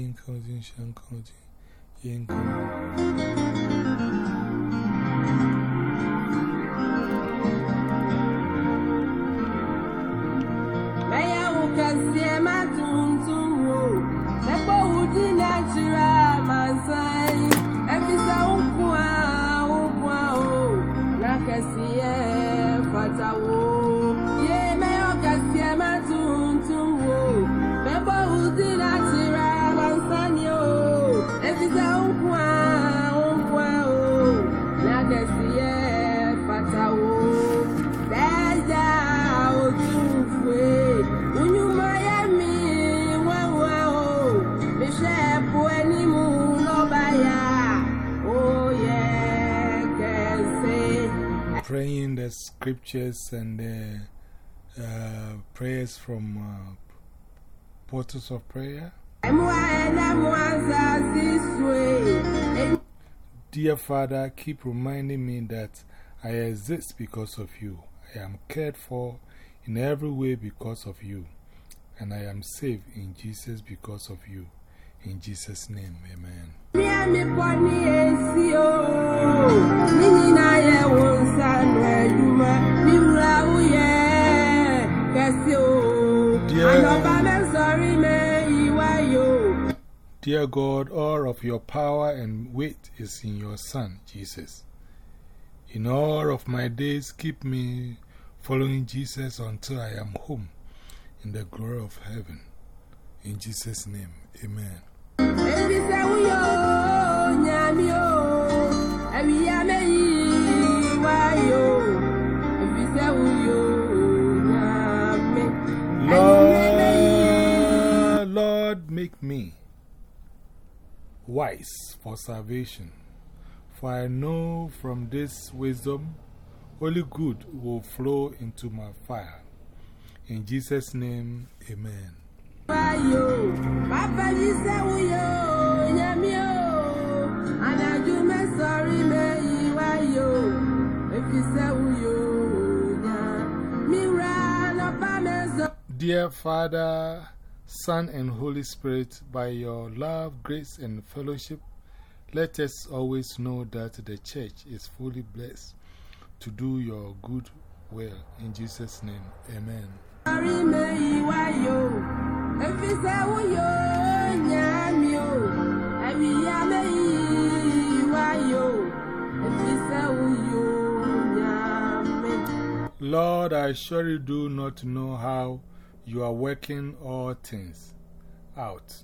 心靠近，想靠近，眼眶。Scriptures and the uh, prayers from uh, portals of prayer. Dear Father, keep reminding me that I exist because of you. I am cared for in every way because of you. And I am saved in Jesus because of you. In Jesus' name, amen. Dear God, all of your power and weight is in your Son, Jesus. In all of my days, keep me following Jesus until I am home in the glory of heaven. In Jesus' name, amen. Lord, Lord, make me wise for salvation. For I know from this wisdom, only good will flow into my fire. In Jesus' name, amen. Dear Father, Son, and Holy Spirit, by your love, grace, and fellowship, let us always know that the church is fully blessed to do your good will. In Jesus' name, amen. Lord, I surely do not know how you are working all things out.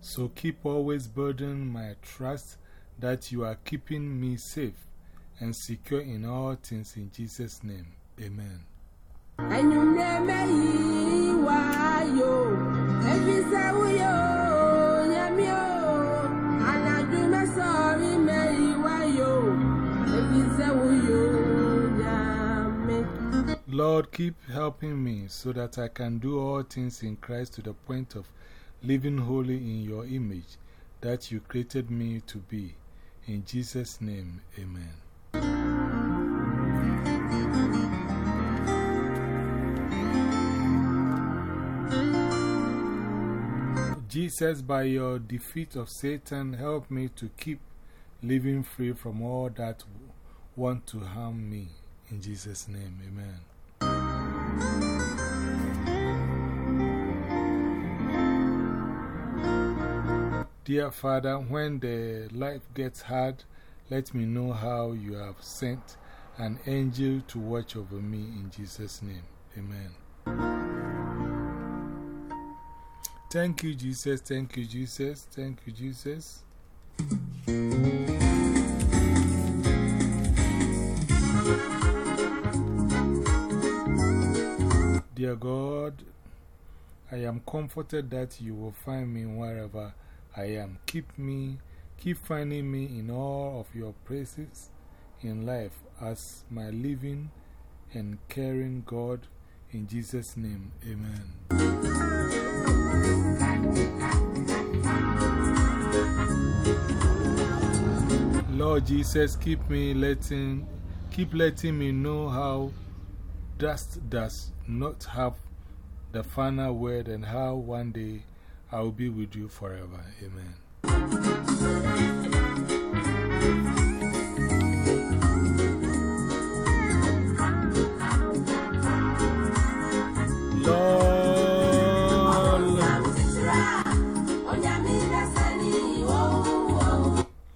So keep always burdening my trust that you are keeping me safe and secure in all things in Jesus' name. Amen. Lord, keep helping me so that I can do all things in Christ to the point of living holy in your image that you created me to be. In Jesus' name, amen. Jesus, by your defeat of Satan, help me to keep living free from all that want to harm me. In Jesus' name, amen. Dear Father, when the life gets hard, let me know how you have sent an angel to watch over me in Jesus' name. Amen. Thank you, Jesus. Thank you, Jesus. Thank you, Jesus. Dear God, I am comforted that you will find me wherever I am. Keep me, keep finding me in all of your praises in life as my living and caring God. In Jesus' name, amen. Lord Jesus, keep me letting, keep letting me know how dust does not have the final word and how one day I will be with you forever. Amen.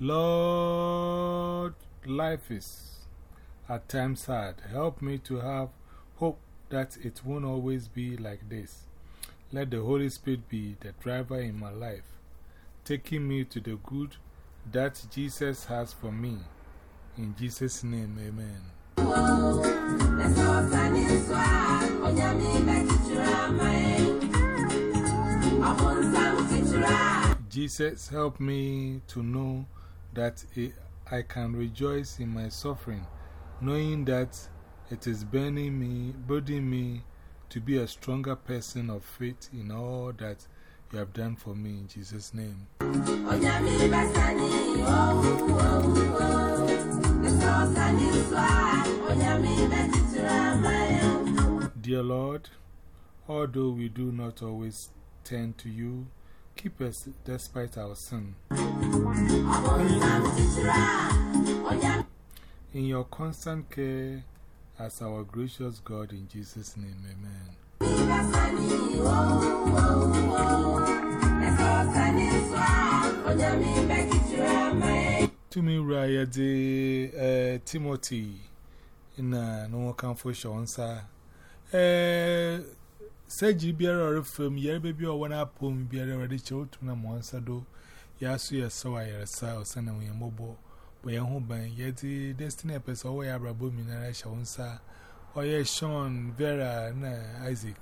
Lord, life is at times hard. Help me to have hope that it won't always be like this. Let the Holy Spirit be the driver in my life, taking me to the good that Jesus has for me. In Jesus' name, amen. Jesus, help me to know that I can rejoice in my suffering, knowing that it is burning me, building me to be a stronger person of faith in all that you have done for me in Jesus' name. Dear Lord, although we do not always turn to you, keep us despite our sin. In your constant care as our gracious God, in Jesus' name, amen. To me, Raya de Timothy in a no one for Shonsa. Eh, said you be a film, ye baby or one up home, be already chilled to them once a do. Yasu, ya so I are sow, send away a mobile. But your home by destiny away a rabo minara Shonsa. Or Vera, na Isaac.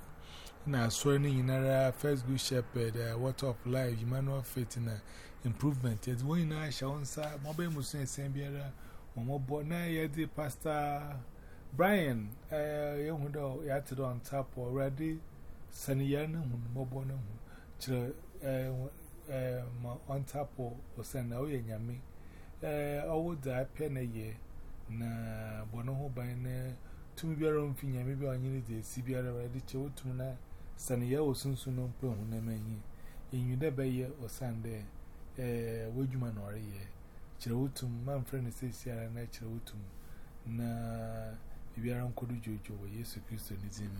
Na swearing in first good shepherd, water of Emmanuel faith in improvement. It's when I answer mobile Muslim Sambiera or yadi Pastor Brian. Eh, young do yatted on top already. No children on top or send away yammy. Eh, I would die pen a year. Na bono by ne. To be your own finger, maybe on you need to be already chilled to na. Sania was soon soon on put on them. In you never year or Sunday. Eh, would you man or a year? Chilwotum, man friend says, Sierra Natural Wotum. Na, if you are Uncle Jojo, where yes, Christian is in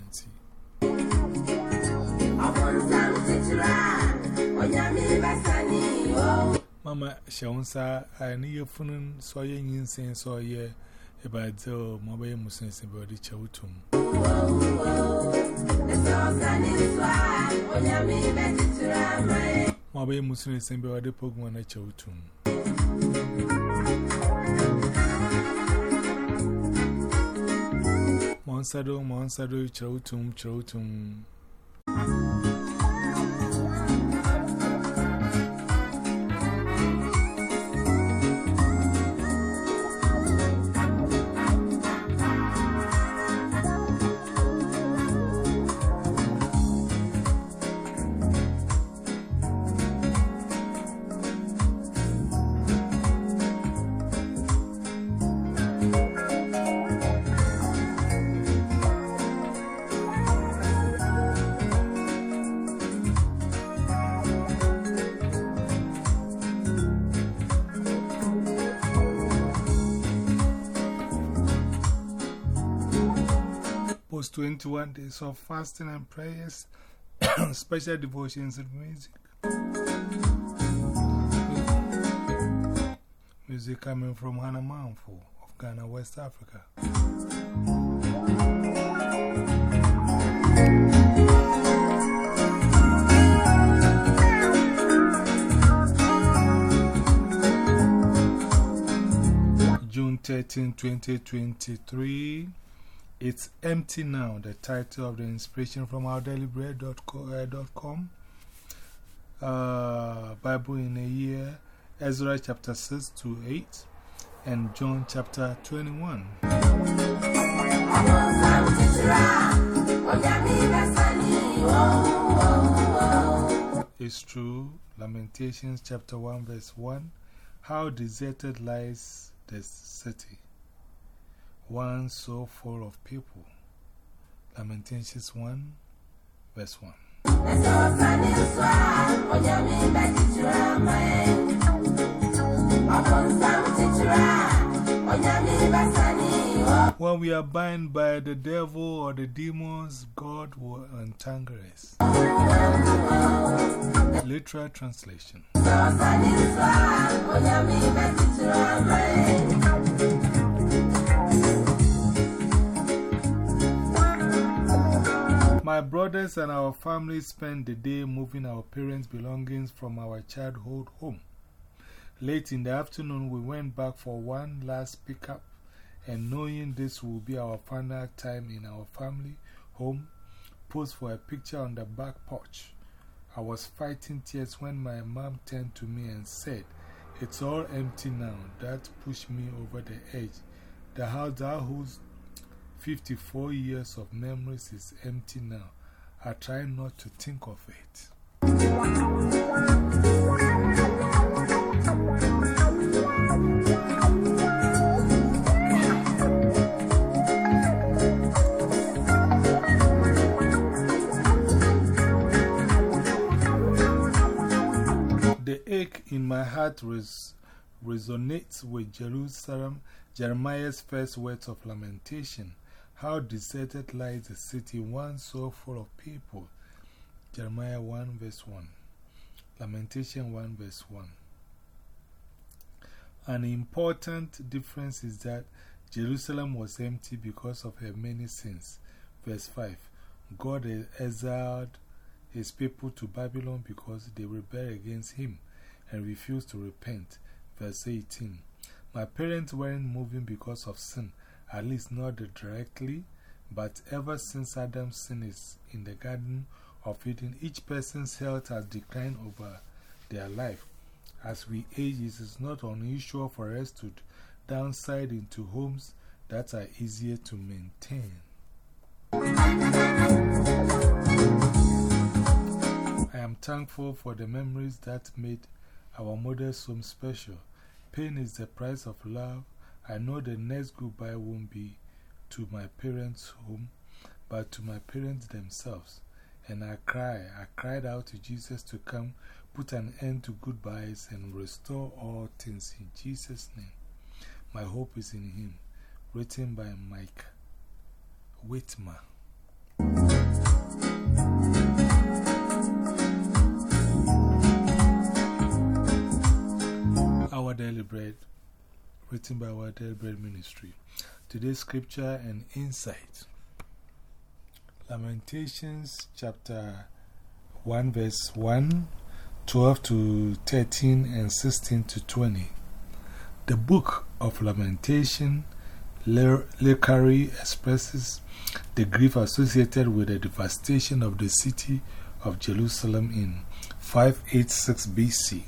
Mama, Shawnsa, I need your phone, so you in sense or ye about the mobile Muslims about the Chawutum. Mobile Muslims about the Pogman at Chawutum. Monsado, Monsado, Chawutum, Chawutum. 21 days of fasting and prayers, special devotions and music. Music coming from Hannah Manfo of Ghana, West Africa. June 13, 2023. It's Empty Now, the title of the inspiration from ourdailyBread.com. Uh, Bible in a year, Ezra chapter 6 to 8, and John chapter 21. It's true, Lamentations chapter 1, verse 1. How deserted lies the city one so full of people. Lamentations 1, verse 1. When we are bound by the devil or the demons, God will untangle us. Literal translation. My brothers and our family spent the day moving our parents' belongings from our childhood home. Late in the afternoon, we went back for one last pickup and knowing this will be our final time in our family home, posed for a picture on the back porch. I was fighting tears when my mom turned to me and said, It's all empty now. That pushed me over the edge. The house that holds 54 years of memories is empty now. I try not to think of it. The ache in my heart res resonates with Jerusalem, Jeremiah's first words of lamentation. How deserted lies the city, once so full of people. Jeremiah 1 verse 1. Lamentation 1 verse 1. An important difference is that Jerusalem was empty because of her many sins. Verse 5. God exiled his people to Babylon because they rebelled against him and refused to repent. Verse 18. My parents weren't moving because of sin, at least not directly, but ever since Adam's sin is in the Garden of Eden, each person's health has declined over their life. As we age, it is not unusual for us to downside into homes that are easier to maintain. I am thankful for the memories that made our mother's home special. Pain is the price of love. I know the next goodbye won't be to my parents' home, but to my parents themselves. And I cry, I cried out to Jesus to come, put an end to goodbyes, and restore all things in Jesus' name. My hope is in Him. Written by Mike Wittmer. Our Daily Bread, written by Daily Bread Ministry. Today's scripture and insight Lamentations chapter 1, verse 1, 12 to 13, and 16 to 20. The book of Lamentation literally expresses the grief associated with the devastation of the city of Jerusalem in 586 BC.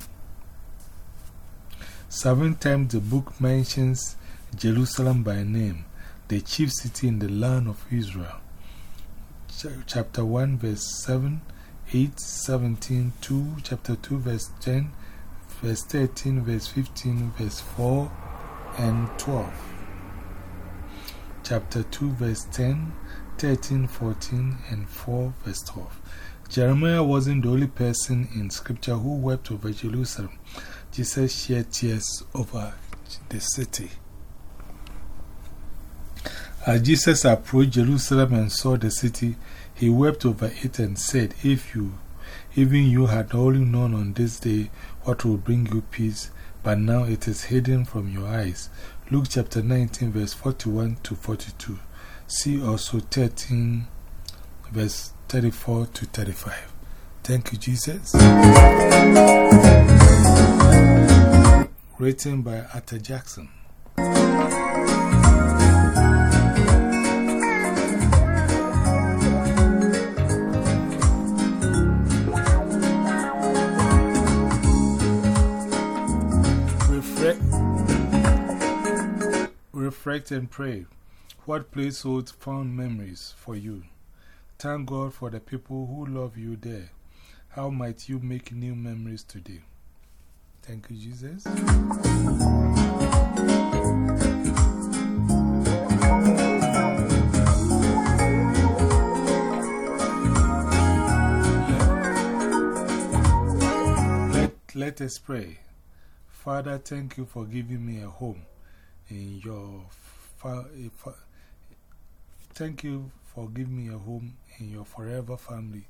Seven times the book mentions Jerusalem by name, the chief city in the land of Israel. Ch chapter 1, verse 7, 8, 17, 2, chapter 2, verse 10, verse 13, verse 15, verse 4, and 12. Chapter 2, verse 10, 13, 14, and 4, verse 12. Jeremiah wasn't the only person in scripture who wept over Jerusalem. Jesus shed tears over the city. As Jesus approached Jerusalem and saw the city, he wept over it and said, If you, even you, had only known on this day what will bring you peace, but now it is hidden from your eyes. Luke chapter 19, verse 41 to 42. See also 13, verse 34 to 35. Thank you, Jesus. Written by Arthur Jackson. Reflect, reflect and pray. What place holds fond memories for you? Thank God for the people who love you there. How might you make new memories today? Thank you, Jesus. Let us pray. Father, thank you for giving me a home in your. Eh, thank you for giving me a home in your forever family.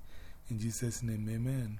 In Jesus' name, amen.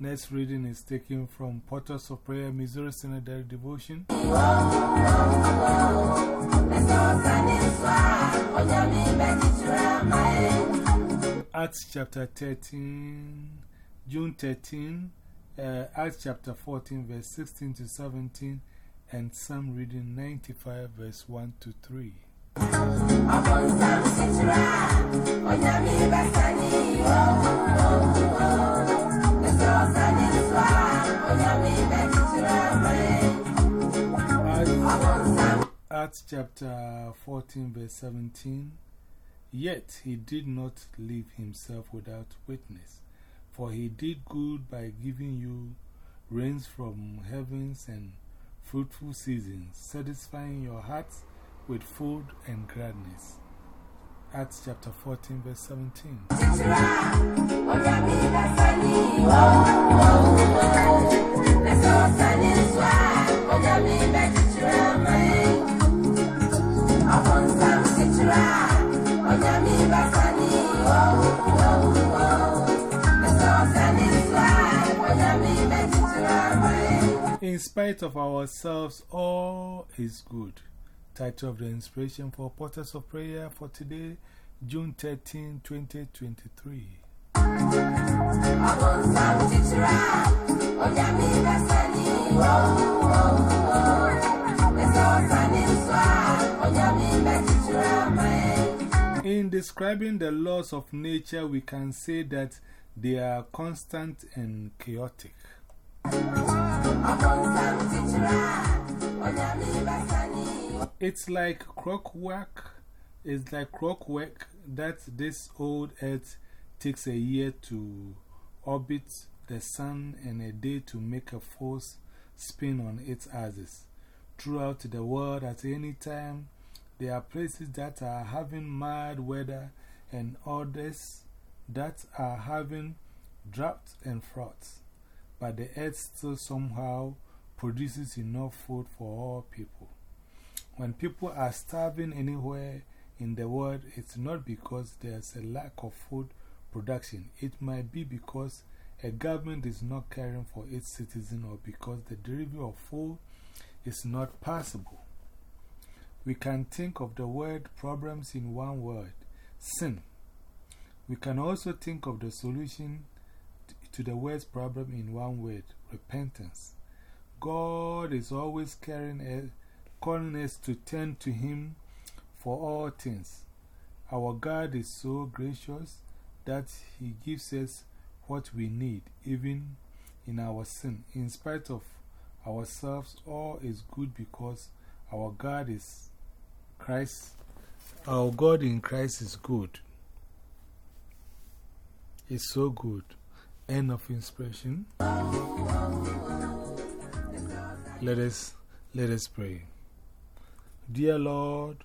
Next reading is taken from Portals of Prayer, Missouri Synodary Devotion. Acts chapter 13, June 13, uh, Acts chapter 14, verse 16 to 17, and Psalm reading 95, verse 1 to 3. Acts chapter 14, verse 17. Yet he did not leave himself without witness, for he did good by giving you rains from heavens and fruitful seasons, satisfying your hearts with food and gladness. Acts chapter 14, verse 17. In spite of ourselves, all is good. Title of the inspiration for Portals of Prayer for today, June 13, 2023. In describing the laws of nature, we can say that they are constant and chaotic. It's like clockwork. It's like clockwork that this old earth takes a year to orbit the sun and a day to make a force spin on its axis. Throughout the world, at any time, there are places that are having mild weather and others that are having drought and floods. But the earth still somehow produces enough food for all people. When people are starving anywhere in the world, it's not because there's a lack of food production. It might be because a government is not caring for its citizens or because the delivery of food is not possible. We can think of the word problems in one word sin. We can also think of the solution to the word's problem in one word repentance. God is always caring, eh, calling us to turn to Him for all things. Our God is so gracious that He gives us what we need, even in our sin. In spite of ourselves, all is good because our God is Christ. Our God in Christ is good. It's so good. End of inspiration. Let us, let us pray. Dear Lord,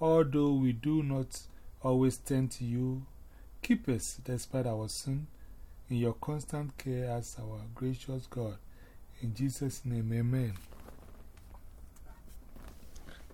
although we do not always turn to you, keep us despite our sin in your constant care as our gracious God. In Jesus' name, amen.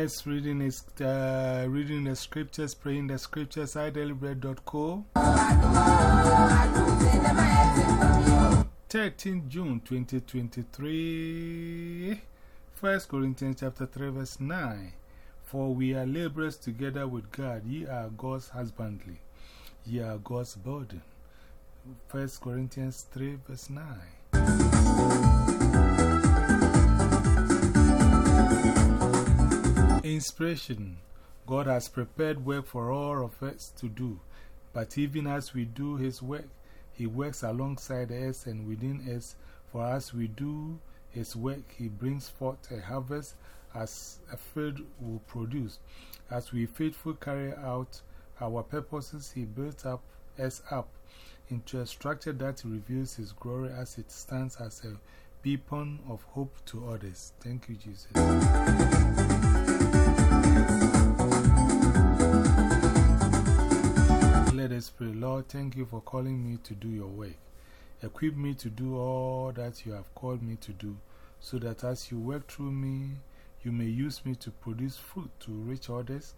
Next reading is uh, reading the scriptures, praying the scriptures, idailybread.co. 13 June 2023. 1 Corinthians chapter 3, verse 9. For we are laborers together with God, ye are God's husbandry, ye are God's burden. 1 Corinthians 3, verse 9. Inspiration God has prepared work for all of us to do, but even as we do His work, He works alongside us and within us. For as we do His work, He brings forth a harvest as a field will produce. As we faithfully carry out our purposes, He builds up us up into a structure that reveals His glory as it stands as a beacon of hope to others. Thank you, Jesus. Lord, thank you for calling me to do your work. Equip me to do all that you have called me to do, so that as you work through me, you may use me to produce fruit to reach others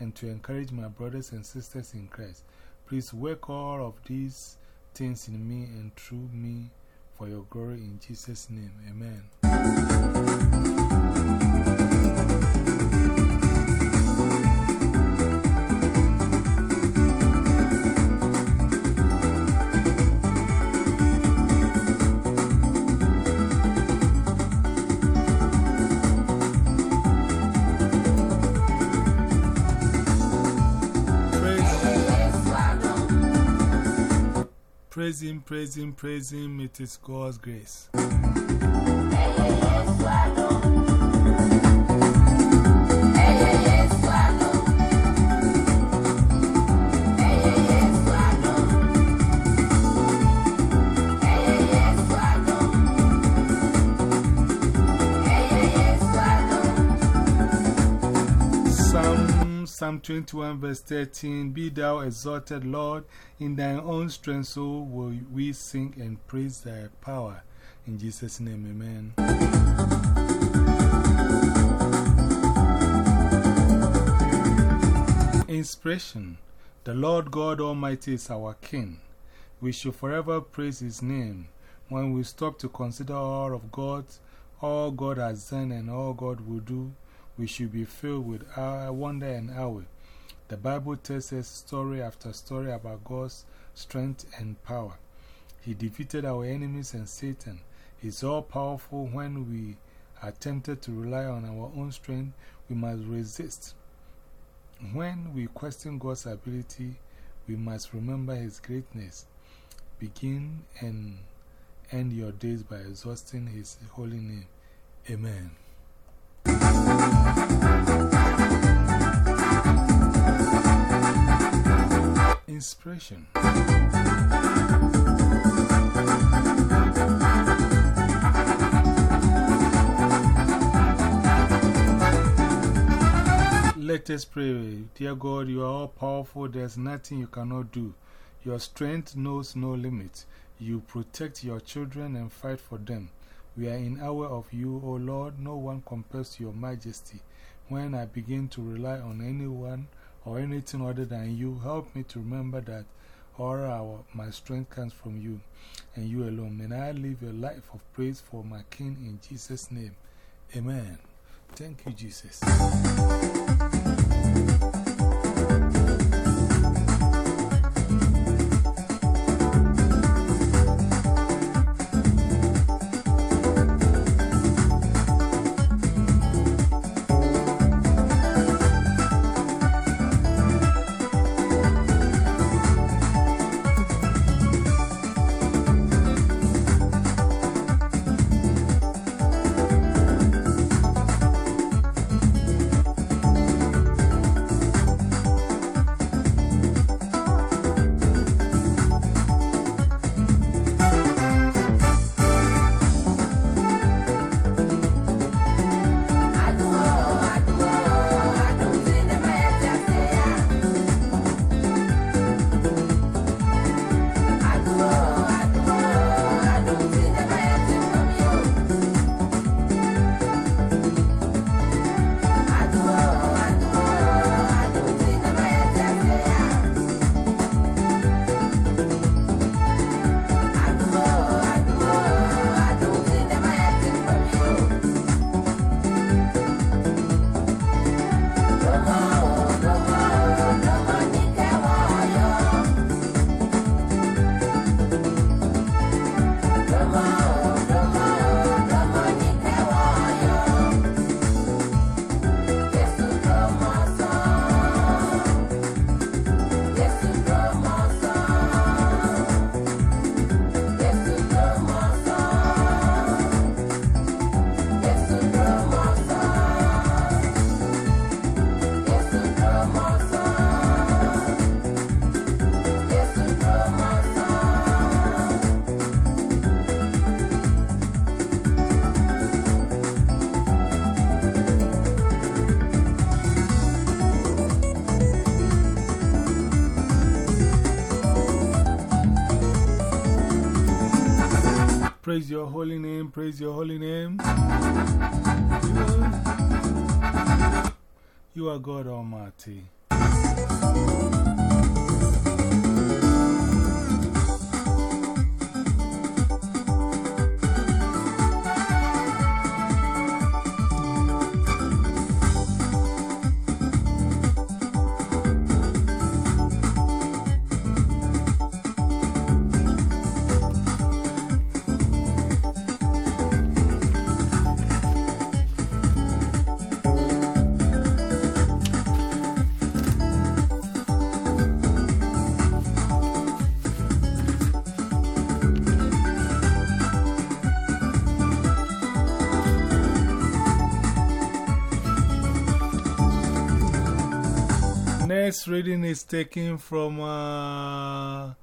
and to encourage my brothers and sisters in Christ. Please work all of these things in me and through me for your glory in Jesus' name. Amen. Praise Him, praise Him, praise Him. It is God's grace. Psalm, Psalm 21, verse 13 Be thou exalted, Lord, in thine own strength, so will we sing and praise thy power. In Jesus' name, amen. Inspiration The Lord God Almighty is our King. We should forever praise His name. When we stop to consider all of God, all God has done, and all God will do, we should be filled with our wonder and awe. The Bible tells us story after story about God's strength and power. He defeated our enemies and Satan. He's all powerful when we are tempted to rely on our own strength, we must resist. When we question God's ability, we must remember His greatness. Begin and end your days by exhausting His holy name. Amen. Inspiration. Let us pray. Dear God, you are all powerful. There's nothing you cannot do. Your strength knows no limit. You protect your children and fight for them. We are in awe of you, O Lord. No one compares to your majesty. When I begin to rely on anyone or anything other than you, help me to remember that all our, my strength comes from you and you alone. May I live a life of praise for my King in Jesus' name. Amen. Thank you, Jesus. Praise your holy name, praise your holy name. You are God Almighty. Reading is taken from uh,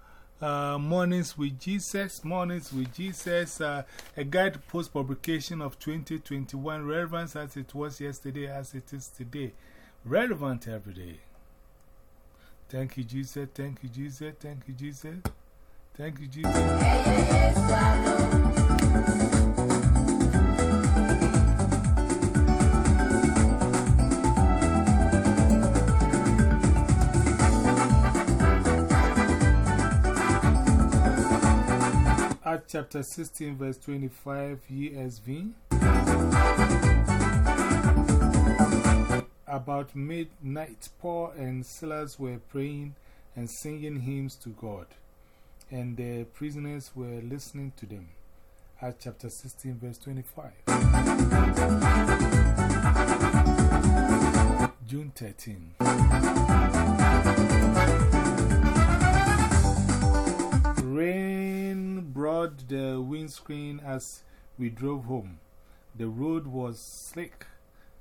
uh, Mornings with Jesus. Mornings with Jesus, uh, a guide post publication of 2021, relevant as it was yesterday, as it is today. Relevant every day. Thank you, Jesus. Thank you, Jesus. Thank you, Jesus. Thank you, Jesus. Chapter 16, verse 25, ESV. About midnight, Paul and Silas were praying and singing hymns to God, and the prisoners were listening to them. Acts chapter 16, verse 25. June 13. The windscreen as we drove home. The road was slick,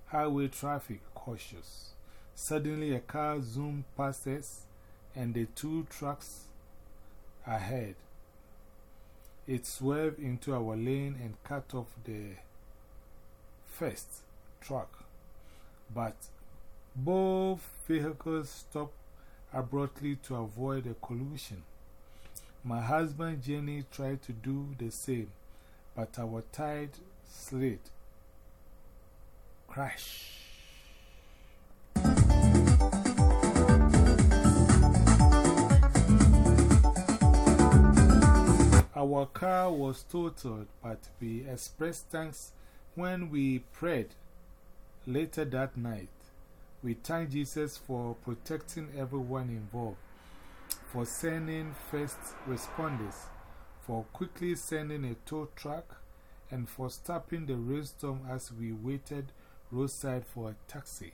highway traffic cautious. Suddenly, a car zoomed past us and the two trucks ahead. It swerved into our lane and cut off the first truck. But both vehicles stopped abruptly to avoid a collision. My husband Jenny tried to do the same, but our tide slid. Crash. Our car was totaled, but we expressed thanks when we prayed later that night. We thanked Jesus for protecting everyone involved for sending first responders, for quickly sending a tow truck, and for stopping the rainstorm as we waited roadside for a taxi.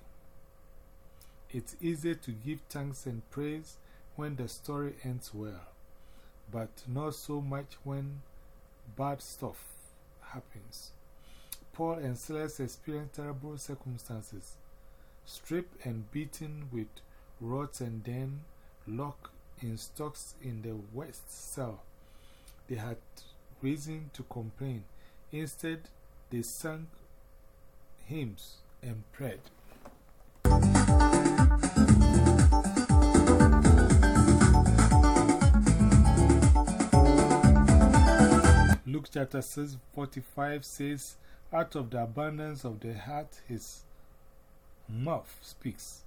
It's easy to give thanks and praise when the story ends well, but not so much when bad stuff happens. Paul and Silas experienced terrible circumstances, stripped and beaten with rods and then locked in stocks in the west cell. They had reason to complain. Instead, they sang hymns and prayed. Luke chapter 6 45 says, Out of the abundance of the heart, his mouth speaks.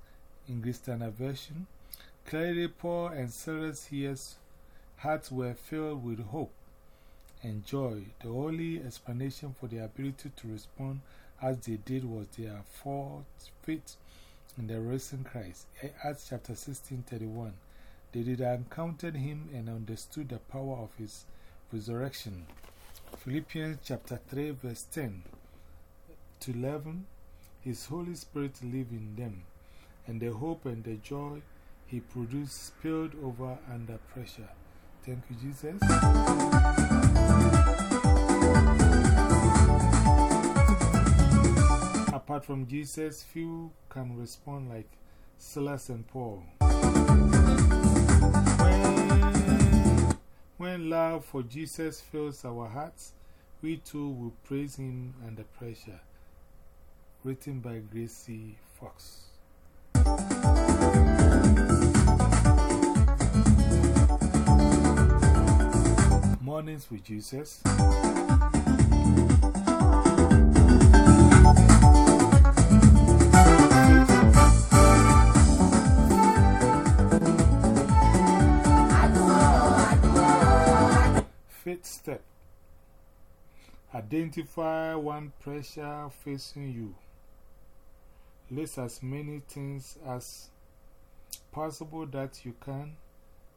Greek Standard Version, Clearly, Paul and Silas' hears, hearts were filled with hope and joy. The only explanation for their ability to respond as they did was their faith in the risen Christ. Acts chapter 16 31. They did encounter him and understood the power of his resurrection. Philippians chapter 3, verse 10 to 11. His Holy Spirit live in them, and the hope and the joy he produced spilled over under pressure. Thank you, Jesus. Apart from Jesus, few can respond like Silas and Paul. When, when love for Jesus fills our hearts, we too will praise Him under pressure. Written by Gracie Fox. Mornings with Jesus. Fifth step Identify one pressure facing you. List as many things as possible that you can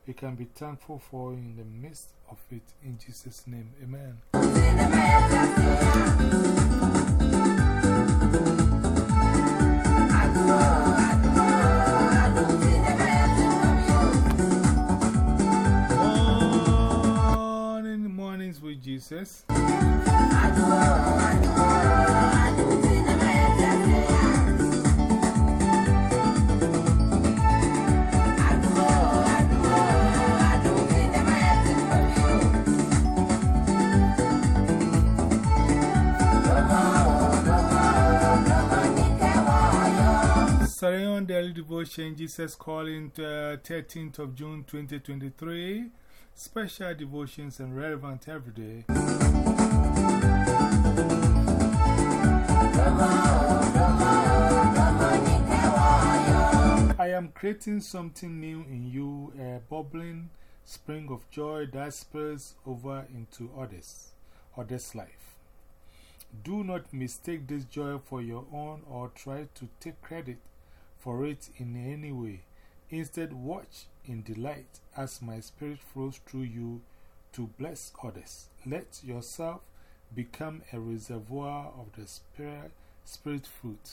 you can be thankful for in the midst of it in Jesus' name. Amen. Morning, mornings with Jesus. Sarah Daily Devotion, Jesus Calling, uh, 13th of June 2023. Special devotions and relevant every day. I am creating something new in you, a bubbling spring of joy that spills over into others, others' life. Do not mistake this joy for your own or try to take credit for it in any way. Instead, watch in delight as my spirit flows through you to bless others. Let yourself become a reservoir of the spirit, spirit fruit.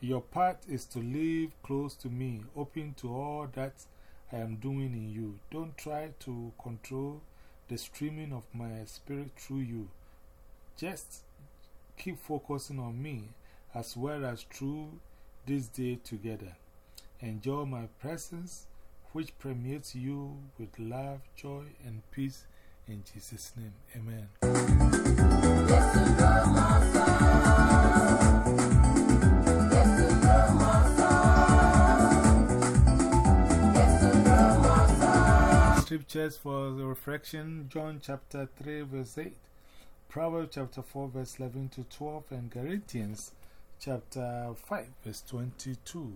Your part is to live close to me, open to all that I am doing in you. Don't try to control the streaming of my spirit through you. Just keep focusing on me as well as through this day together. Enjoy my presence, which permeates you with love, joy, and peace. In Jesus' name, Amen. Scriptures for the reflection John chapter 3, verse 8, Proverbs chapter 4, verse 11 to 12, and Galatians chapter 5, verse 22.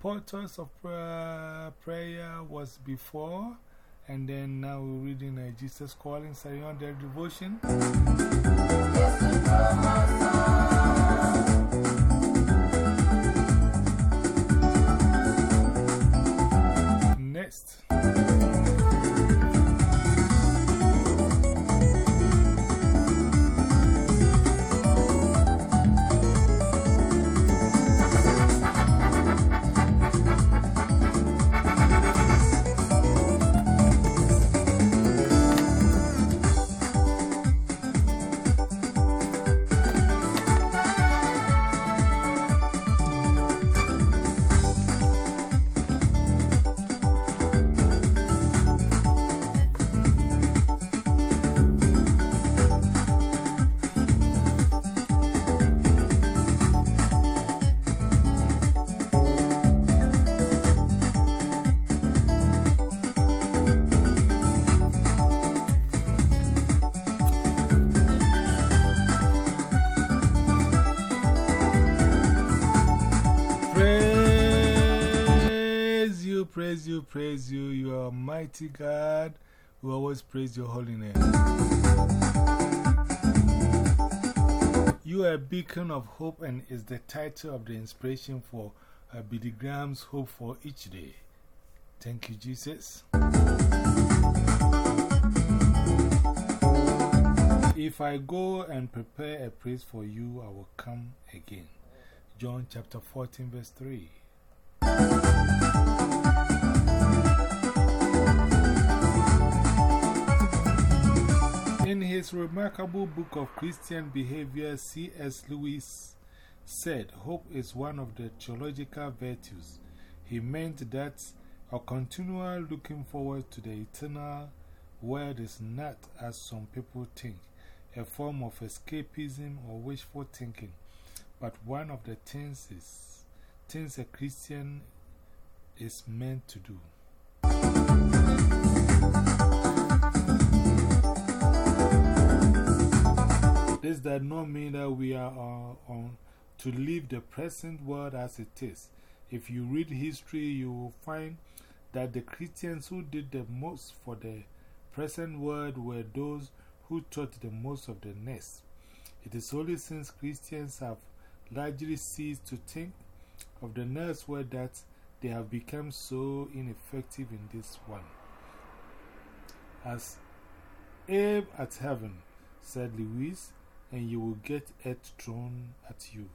Portals of pra prayer was before, and then now we're reading uh, Jesus Calling, their devotion. Praise you, praise you, you. Are mighty God. We always praise your holy name. You are a beacon of hope and is the title of the inspiration for uh, Billy Graham's Hope for Each Day. Thank you, Jesus. If I go and prepare a place for you, I will come again. John chapter 14, verse 3. In his remarkable book of Christian behavior, C.S. Lewis said hope is one of the theological virtues. He meant that a continual looking forward to the eternal world is not, as some people think, a form of escapism or wishful thinking, But one of the things is things a Christian is meant to do. This does not mean that we are uh, on to leave the present world as it is. If you read history, you will find that the Christians who did the most for the present world were those who taught the most of the next. It is only since Christians have largely ceased to think of the next world that they have become so ineffective in this one. As aim at heaven, said Lewis, and you will get earth thrown at you.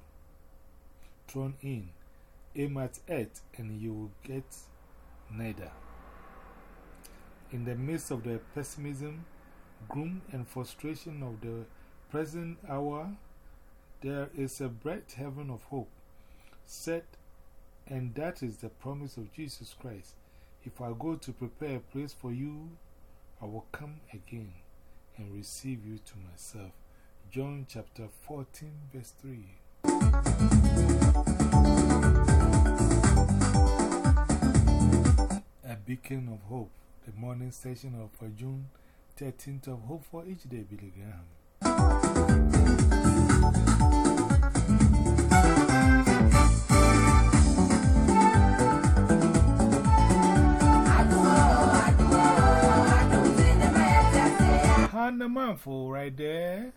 Thrown in. Aim at earth, and you will get neither. In the midst of the pessimism, gloom, and frustration of the present hour, there is a bright heaven of hope set, and that is the promise of Jesus Christ. If I go to prepare a place for you, I will come again and receive you to myself. John chapter 14, verse 3. A beacon of hope, the morning session of June 13th of Hope for each day, Billy Graham. Hand the manful right there.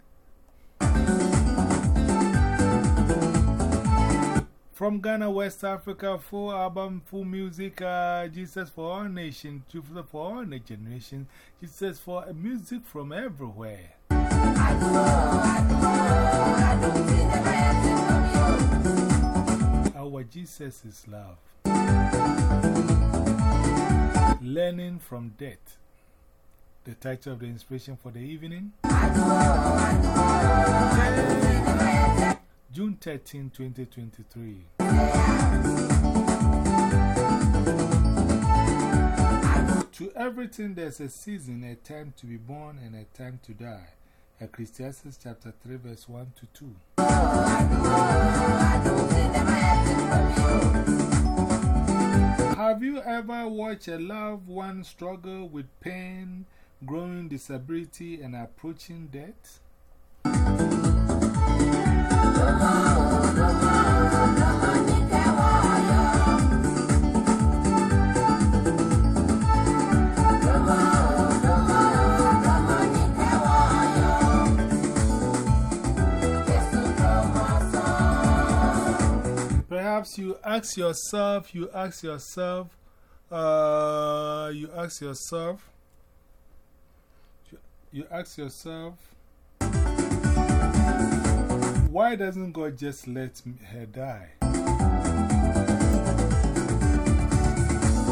From Ghana, West Africa, full album, full music, uh, Jesus for all nations, Jesus for all generations, Jesus for music from everywhere. Our Jesus is love. Learning from death. The title of the inspiration for the evening. June 13, 2023. To everything there's a season, a time to be born and a time to die. Ecclesiastes chapter 3, verse 1 to 2. Have you ever watched a loved one struggle with pain, growing disability, and approaching death? Perhaps you ask yourself, you ask yourself, uh, you ask yourself, you, ask yourself, why doesn't God just let her die?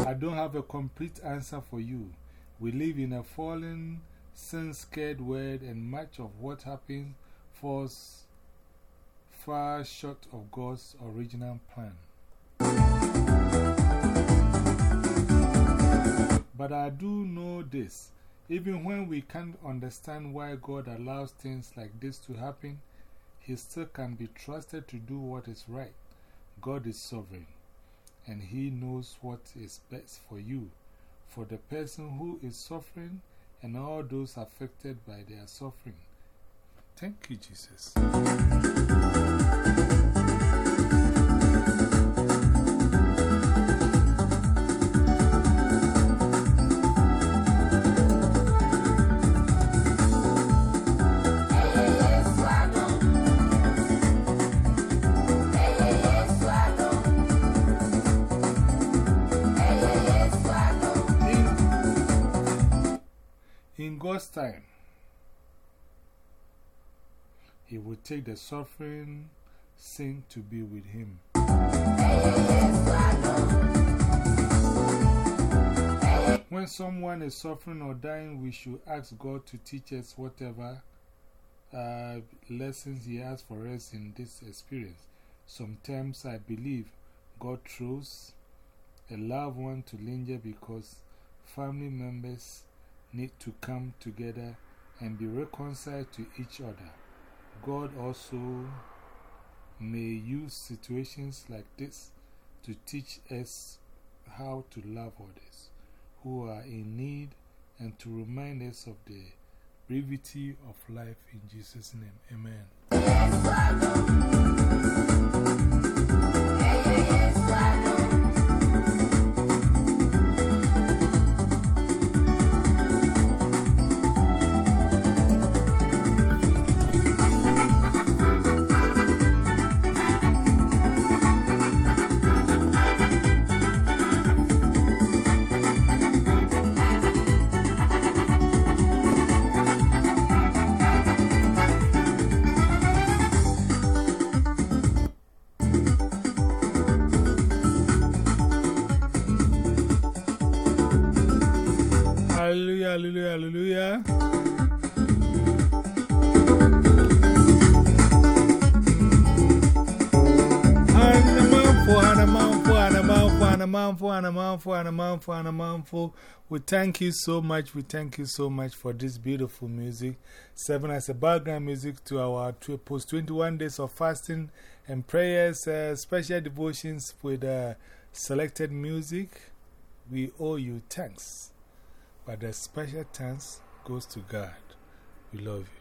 I don't have a complete answer for you. We live in a fallen, sin scared world, and much of what happens falls far short of God's original plan. But I do know this even when we can't understand why God allows things like this to happen, He still can be trusted to do what is right. God is sovereign, and He knows what is best for you, for the person who is suffering, and all those affected by their suffering. Thank you, Jesus. Time, He will take the suffering saint to be with Him. When someone is suffering or dying, we should ask God to teach us whatever uh, lessons He has for us in this experience. Sometimes I believe God throws a loved one to linger because family members need to come together and be reconciled to each other. God also may use situations like this to teach us how to love others who are in need and to remind us of the brevity of life in Jesus' name. Amen. Hanamanfo, Hanamanfo, Hanamanfo. We thank you so much. We thank you so much for this beautiful music. Seven as a background music to our post 21 days of fasting and prayers, uh, special devotions with uh, selected music. We owe you thanks. But the special thanks goes to God. We love you.